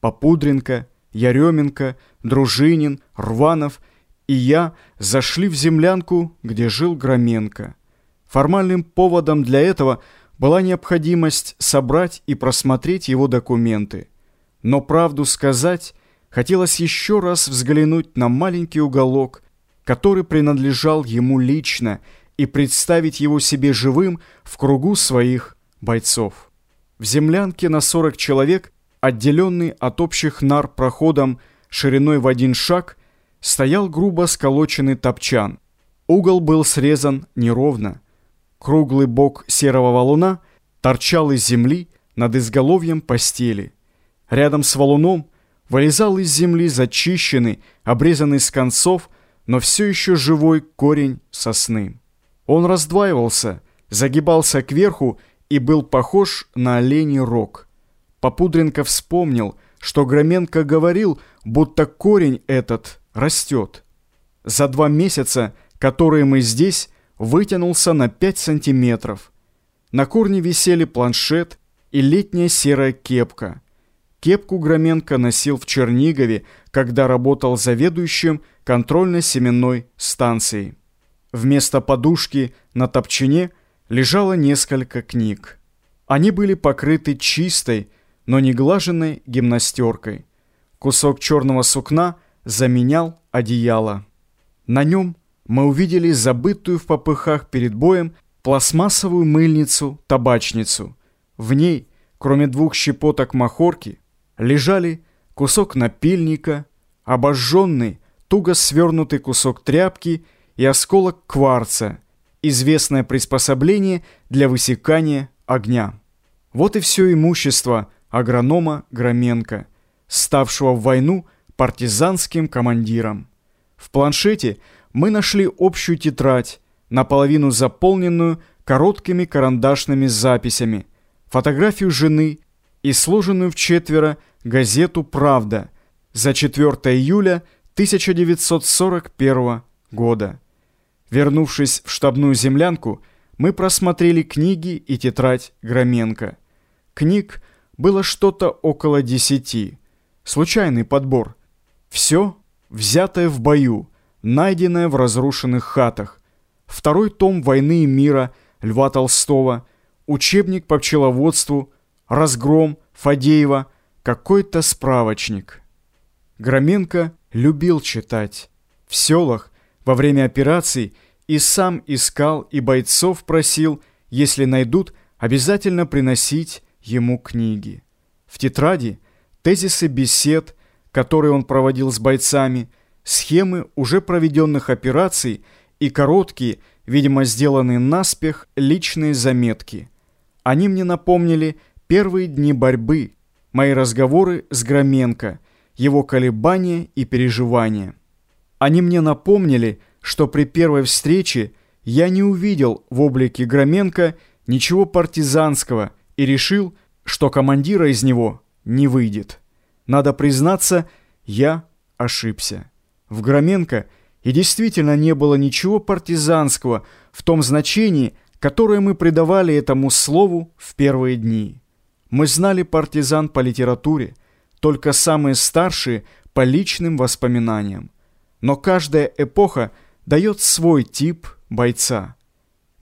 Попудренко, Яременко, Дружинин, Рванов и я зашли в землянку, где жил Громенко. Формальным поводом для этого была необходимость собрать и просмотреть его документы. Но правду сказать, хотелось еще раз взглянуть на маленький уголок, который принадлежал ему лично, и представить его себе живым в кругу своих бойцов. В землянке на 40 человек, отделенный от общих нар проходом шириной в один шаг, стоял грубо сколоченный топчан. Угол был срезан неровно. Круглый бок серого валуна торчал из земли над изголовьем постели. Рядом с валуном вылезал из земли зачищенный, обрезанный с концов, но все еще живой корень сосны. Он раздваивался, загибался кверху и был похож на оленей рог. Попудренко вспомнил, что Громенко говорил, будто корень этот растет. За два месяца, которые мы здесь, вытянулся на 5 сантиметров. На корне висели планшет и летняя серая кепка. Кепку Громенко носил в Чернигове, когда работал заведующим контрольно-семенной станцией. Вместо подушки на топчине лежало несколько книг. Они были покрыты чистой, но не глаженной гимнастеркой. Кусок черного сукна – заменял одеяло. На нем мы увидели забытую в попыхах перед боем пластмассовую мыльницу-табачницу. В ней, кроме двух щепоток махорки, лежали кусок напильника, обожженный, туго свернутый кусок тряпки и осколок кварца, известное приспособление для высекания огня. Вот и все имущество агронома Громенко, ставшего в войну партизанским командиром. В планшете мы нашли общую тетрадь, наполовину заполненную короткими карандашными записями, фотографию жены и сложенную в четверо газету «Правда» за 4 июля 1941 года. Вернувшись в штабную землянку, мы просмотрели книги и тетрадь Громенко. Книг было что-то около десяти. Случайный подбор – все взятое в бою, найденное в разрушенных хатах. Второй том «Войны и мира» Льва Толстого, учебник по пчеловодству, разгром Фадеева, какой-то справочник. Громенко любил читать. В селах во время операций и сам искал, и бойцов просил, если найдут, обязательно приносить ему книги. В тетради тезисы бесед – которые он проводил с бойцами, схемы уже проведенных операций и короткие, видимо, сделанные наспех, личные заметки. Они мне напомнили первые дни борьбы, мои разговоры с Громенко, его колебания и переживания. Они мне напомнили, что при первой встрече я не увидел в облике Громенко ничего партизанского и решил, что командира из него не выйдет. Надо признаться, я ошибся. В Громенко и действительно не было ничего партизанского в том значении, которое мы придавали этому слову в первые дни. Мы знали партизан по литературе, только самые старшие по личным воспоминаниям. Но каждая эпоха дает свой тип бойца.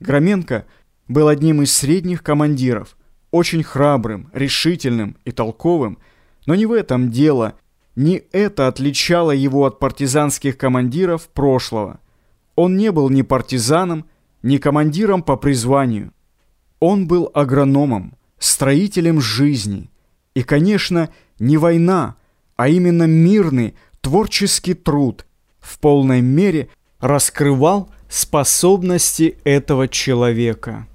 Громенко был одним из средних командиров, очень храбрым, решительным и толковым, но не в этом дело, не это отличало его от партизанских командиров прошлого. Он не был ни партизаном, ни командиром по призванию. Он был агрономом, строителем жизни. И, конечно, не война, а именно мирный, творческий труд в полной мере раскрывал способности этого человека.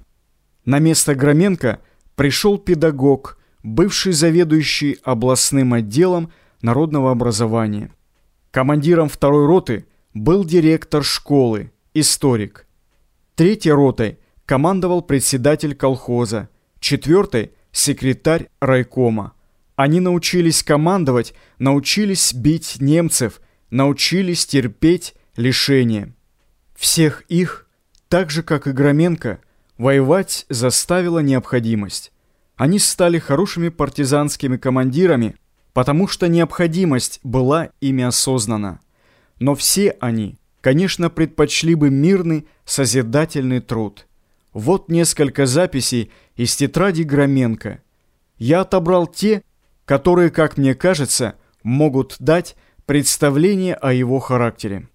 На место Громенко пришел педагог – бывший заведующий областным отделом народного образования. Командиром второй роты был директор школы, историк. Третьей ротой командовал председатель колхоза, четвертой – секретарь райкома. Они научились командовать, научились бить немцев, научились терпеть лишения. Всех их, так же как и Громенко, воевать заставила необходимость. Они стали хорошими партизанскими командирами, потому что необходимость была ими осознана. Но все они, конечно, предпочли бы мирный созидательный труд. Вот несколько записей из тетради Громенко. Я отобрал те, которые, как мне кажется, могут дать представление о его характере.